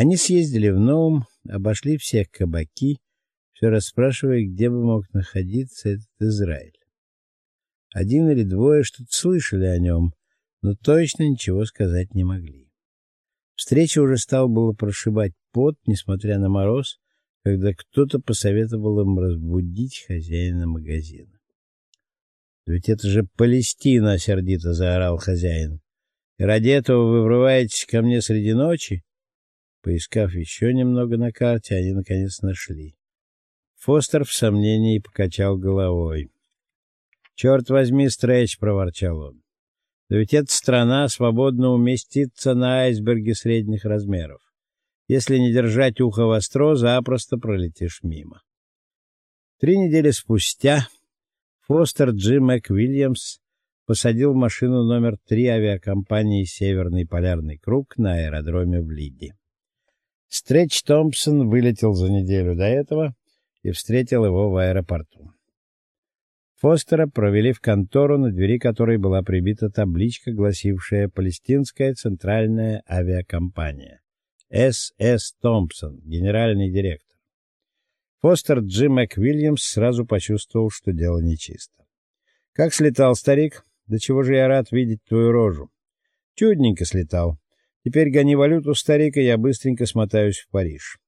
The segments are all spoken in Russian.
Они съездили в Ноум, обошли все кабаки, все расспрашивая, где бы мог находиться этот Израиль. Один или двое что-то слышали о нем, но точно ничего сказать не могли. Встреча уже стала было прошибать пот, несмотря на мороз, когда кто-то посоветовал им разбудить хозяина магазина. «Ведь это же Палестина!» — сердито заорал хозяин. «И ради этого вы врываетесь ко мне среди ночи?» Поискав еще немного на карте, они наконец нашли. Фостер в сомнении покачал головой. «Черт возьми, Стрэч!» — проворчал он. «Да ведь эта страна свободно уместится на айсберге средних размеров. Если не держать ухо востро, запросто пролетишь мимо». Три недели спустя Фостер Джим МакВильямс посадил машину номер три авиакомпании «Северный полярный круг» на аэродроме в Лиде. Стретч Томпсон вылетел за неделю до этого и встретил его в аэропорту. Фостера провели в контору, на двери которой была прибита табличка, гласившая «Палестинская центральная авиакомпания». С.С. Томпсон, генеральный директор. Фостер Джим МакВильямс сразу почувствовал, что дело нечисто. «Как слетал, старик? Да чего же я рад видеть твою рожу!» «Чудненько слетал. Теперь гони валюту, старик, и я быстренько смотаюсь в Париж.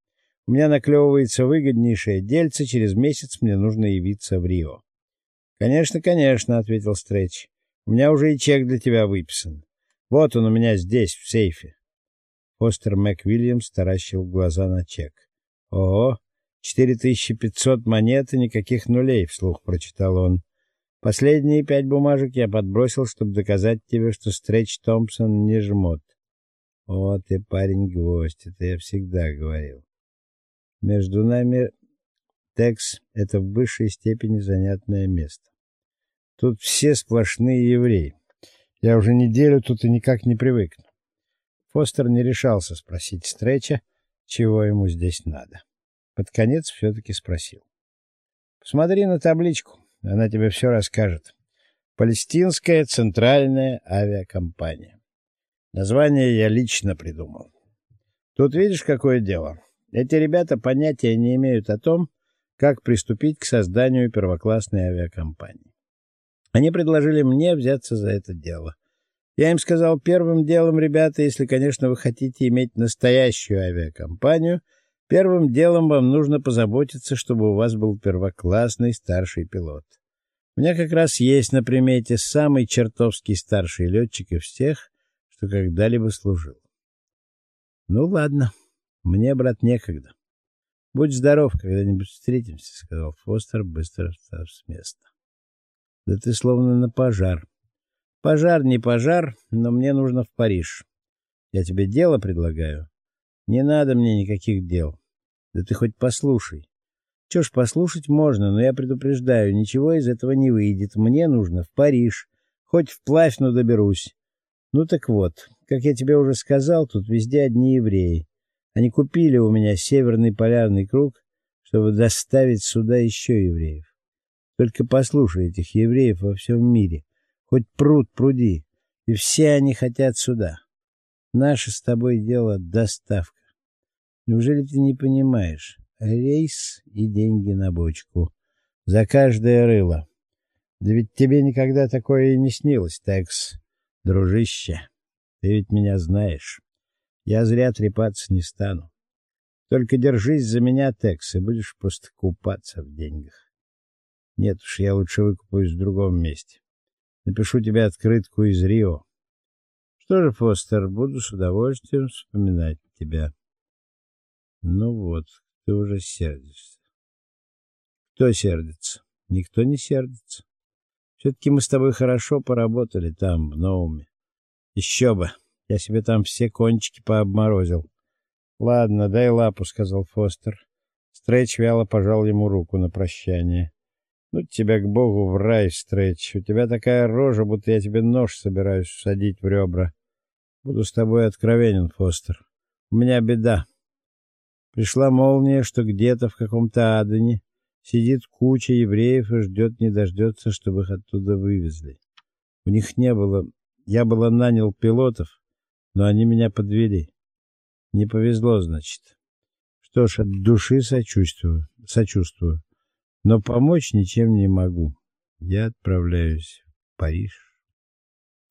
У меня наклевывается выгоднейшее дельце, через месяц мне нужно явиться в Рио». «Конечно, конечно», — ответил Стретч. «У меня уже и чек для тебя выписан. Вот он у меня здесь, в сейфе». Фостер МакВильямс таращил глаза на чек. «Ого! Четыре тысячи пятьсот монет и никаких нулей», — вслух прочитал он. «Последние пять бумажек я подбросил, чтобы доказать тебе, что Стретч Томпсон не жмот». «О, ты парень-гвоздь, это я всегда говорил». Между нами Текс — это в высшей степени занятное место. Тут все сплошные евреи. Я уже неделю тут и никак не привыкну. Фостер не решался спросить Стреча, чего ему здесь надо. Под конец все-таки спросил. Посмотри на табличку, она тебе все расскажет. Палестинская центральная авиакомпания. Название я лично придумал. Тут видишь, какое дело. Эти ребята понятия не имеют о том, как приступить к созданию первоклассной авиакомпании. Они предложили мне взяться за это дело. Я им сказал, первым делом, ребята, если, конечно, вы хотите иметь настоящую авиакомпанию — Первым делом вам нужно позаботиться, чтобы у вас был первоклассный старший пилот. У меня как раз есть на примете самый чертовски старший летчик из всех, что когда-либо служил. Ну ладно, мне, брат, некогда. Будь здоров, когда-нибудь встретимся, сказал Фостер, быстро встав с места. Да ты словно на пожар. Пожар не пожар, но мне нужно в Париж. Я тебе дело предлагаю. Не надо мне никаких дел. Да ты хоть послушай. Что ж, послушать можно, но я предупреждаю, ничего из этого не выйдет. Мне нужно в Париж. Хоть вплавь, но доберусь. Ну так вот, как я тебе уже сказал, тут везде одни евреи. Они купили у меня северный полярный круг, чтобы доставить сюда еще евреев. Только послушай этих евреев во всем мире. Хоть пруд пруди. И все они хотят сюда. Наше с тобой дело доставка. Неужели ты не понимаешь? Рейс и деньги на бочку. За каждое рыло. Да ведь тебе никогда такое и не снилось, Текс. Дружище, ты ведь меня знаешь. Я зря трепаться не стану. Только держись за меня, Текс, и будешь просто купаться в деньгах. Нет уж, я лучше выкупаюсь в другом месте. Напишу тебе открытку из Рио. Что же, Фостер, буду с удовольствием вспоминать тебя. Ну вот, ты уже сердишься. Кто сердится? Никто не сердится. Все-таки мы с тобой хорошо поработали там, в Ноуме. Еще бы, я себе там все кончики пообморозил. Ладно, дай лапу, сказал Фостер. Стрэч вяло пожал ему руку на прощание. Ну тебя к богу в рай, Стрэч. У тебя такая рожа, будто я тебе нож собираюсь всадить в ребра. Буду с тобой откровенен, Фостер. У меня беда. Пришла молния, что где-то в каком-то Адене сидит куча евреев и ждет не дождется, чтобы их оттуда вывезли. У них не было... Я было нанял пилотов, но они меня подвели. Не повезло, значит. Что ж, от души сочувствую, сочувствую. Но помочь ничем не могу. Я отправляюсь в Париж.